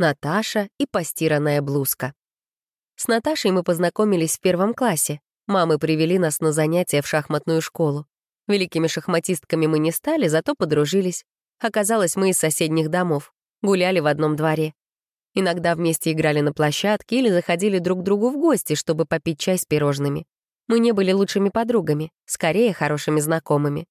Наташа и постиранная блузка. С Наташей мы познакомились в первом классе. Мамы привели нас на занятия в шахматную школу. Великими шахматистками мы не стали, зато подружились. Оказалось, мы из соседних домов. Гуляли в одном дворе. Иногда вместе играли на площадке или заходили друг к другу в гости, чтобы попить чай с пирожными. Мы не были лучшими подругами, скорее хорошими знакомыми.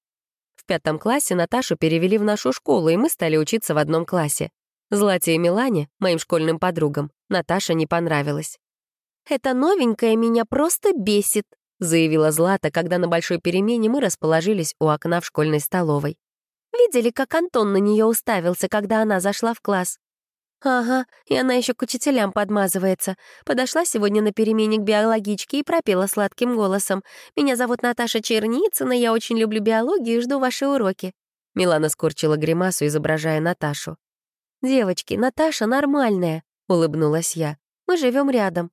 В пятом классе Наташу перевели в нашу школу, и мы стали учиться в одном классе. Злате и Милане, моим школьным подругам, Наташа не понравилась. «Эта новенькая меня просто бесит», — заявила Злата, когда на большой перемене мы расположились у окна в школьной столовой. «Видели, как Антон на нее уставился, когда она зашла в класс? Ага, и она еще к учителям подмазывается. Подошла сегодня на перемене к биологичке и пропела сладким голосом. «Меня зовут Наташа Черницына, я очень люблю биологию и жду ваши уроки». Милана скорчила гримасу, изображая Наташу. «Девочки, Наташа нормальная», — улыбнулась я. «Мы живем рядом».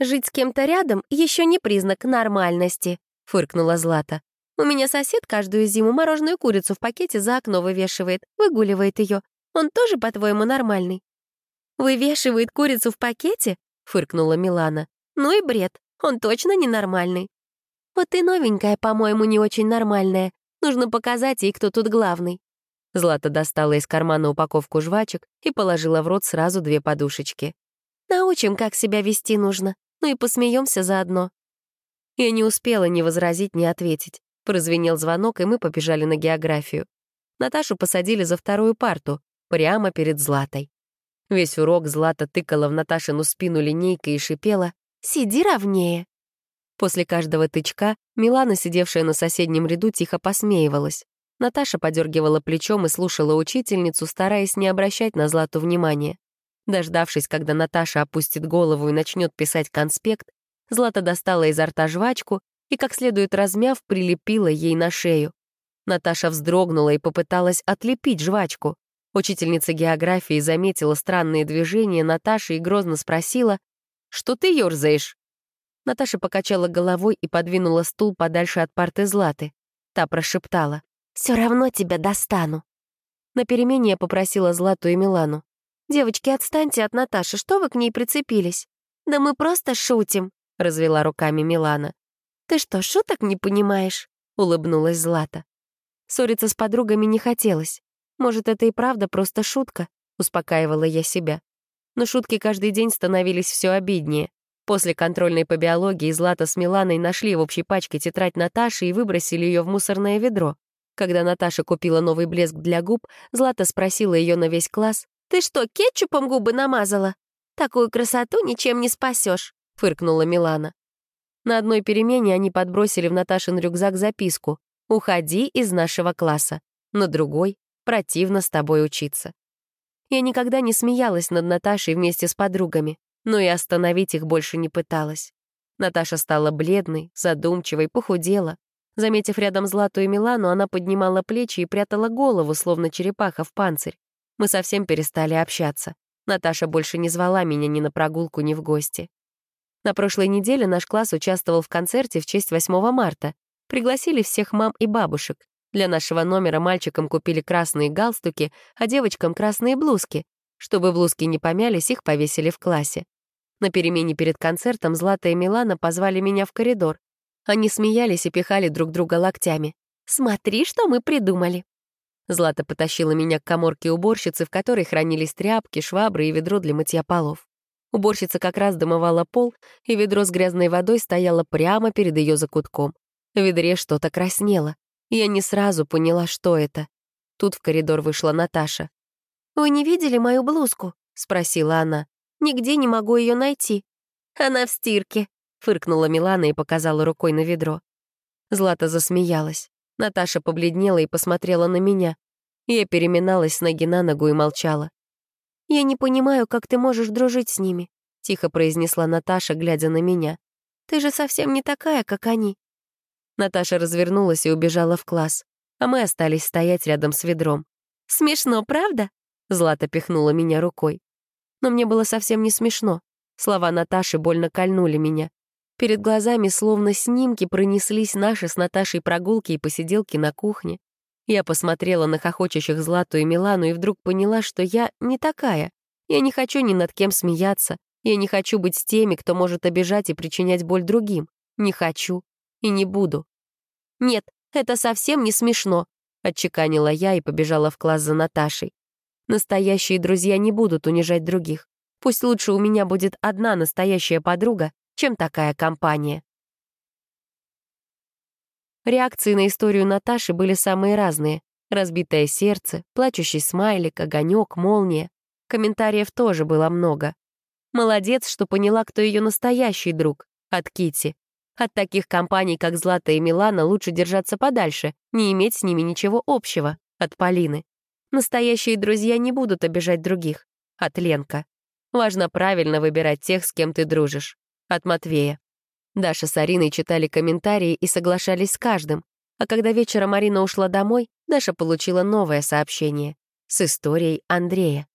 «Жить с кем-то рядом еще не признак нормальности», — фыркнула Злата. «У меня сосед каждую зиму мороженую курицу в пакете за окно вывешивает, выгуливает ее. Он тоже, по-твоему, нормальный?» «Вывешивает курицу в пакете?» — фыркнула Милана. «Ну и бред, он точно ненормальный». «Вот и новенькая, по-моему, не очень нормальная. Нужно показать ей, кто тут главный». Злата достала из кармана упаковку жвачек и положила в рот сразу две подушечки. «Научим, как себя вести нужно, ну и посмеемся заодно». Я не успела ни возразить, ни ответить. Прозвенел звонок, и мы побежали на географию. Наташу посадили за вторую парту, прямо перед Златой. Весь урок Злата тыкала в Наташину спину линейкой и шипела «Сиди ровнее». После каждого тычка Милана, сидевшая на соседнем ряду, тихо посмеивалась. Наташа подергивала плечом и слушала учительницу, стараясь не обращать на Злату внимания. Дождавшись, когда Наташа опустит голову и начнет писать конспект, Злата достала изо рта жвачку и, как следует размяв, прилепила ей на шею. Наташа вздрогнула и попыталась отлепить жвачку. Учительница географии заметила странные движения Наташи и грозно спросила, «Что ты ёрзаешь?» Наташа покачала головой и подвинула стул подальше от парты Златы. Та прошептала, все равно тебя достану». На перемене я попросила Злату и Милану. «Девочки, отстаньте от Наташи, что вы к ней прицепились?» «Да мы просто шутим», — развела руками Милана. «Ты что, шуток не понимаешь?» — улыбнулась Злата. Ссориться с подругами не хотелось. Может, это и правда просто шутка, успокаивала я себя. Но шутки каждый день становились все обиднее. После контрольной по биологии Злата с Миланой нашли в общей пачке тетрадь Наташи и выбросили ее в мусорное ведро. Когда Наташа купила новый блеск для губ, Злата спросила ее на весь класс. «Ты что, кетчупом губы намазала? Такую красоту ничем не спасешь, фыркнула Милана. На одной перемене они подбросили в Наташин рюкзак записку «Уходи из нашего класса». На другой «Противно с тобой учиться». Я никогда не смеялась над Наташей вместе с подругами, но и остановить их больше не пыталась. Наташа стала бледной, задумчивой, похудела. Заметив рядом Злату и Милану, она поднимала плечи и прятала голову, словно черепаха в панцирь. Мы совсем перестали общаться. Наташа больше не звала меня ни на прогулку, ни в гости. На прошлой неделе наш класс участвовал в концерте в честь 8 марта. Пригласили всех мам и бабушек. Для нашего номера мальчикам купили красные галстуки, а девочкам — красные блузки. Чтобы блузки не помялись, их повесили в классе. На перемене перед концертом Злата и Милана позвали меня в коридор. Они смеялись и пихали друг друга локтями. «Смотри, что мы придумали!» Злата потащила меня к коморке уборщицы, в которой хранились тряпки, швабры и ведро для мытья полов. Уборщица как раз домывала пол, и ведро с грязной водой стояло прямо перед ее закутком. В ведре что-то краснело. Я не сразу поняла, что это. Тут в коридор вышла Наташа. «Вы не видели мою блузку?» — спросила она. «Нигде не могу ее найти». «Она в стирке», фыркнула Милана и показала рукой на ведро. Злата засмеялась. Наташа побледнела и посмотрела на меня. Я переминалась с ноги на ногу и молчала. «Я не понимаю, как ты можешь дружить с ними», — тихо произнесла Наташа, глядя на меня. «Ты же совсем не такая, как они». Наташа развернулась и убежала в класс, а мы остались стоять рядом с ведром. «Смешно, правда?» — Злата пихнула меня рукой. Но мне было совсем не смешно. Слова Наташи больно кольнули меня. Перед глазами словно снимки пронеслись наши с Наташей прогулки и посиделки на кухне. Я посмотрела на хохочущих Злату и Милану и вдруг поняла, что я не такая. Я не хочу ни над кем смеяться. Я не хочу быть с теми, кто может обижать и причинять боль другим. Не хочу и не буду. «Нет, это совсем не смешно», — отчеканила я и побежала в класс за Наташей. Настоящие друзья не будут унижать других. Пусть лучше у меня будет одна настоящая подруга, чем такая компания. Реакции на историю Наташи были самые разные. Разбитое сердце, плачущий смайлик, огонек, молния. Комментариев тоже было много. Молодец, что поняла, кто ее настоящий друг. От Кити. От таких компаний, как Злата и Милана, лучше держаться подальше, не иметь с ними ничего общего. От Полины. Настоящие друзья не будут обижать других. От Ленка. Важно правильно выбирать тех, с кем ты дружишь. От Матвея. Даша с Ариной читали комментарии и соглашались с каждым. А когда вечером Марина ушла домой, Даша получила новое сообщение с историей Андрея.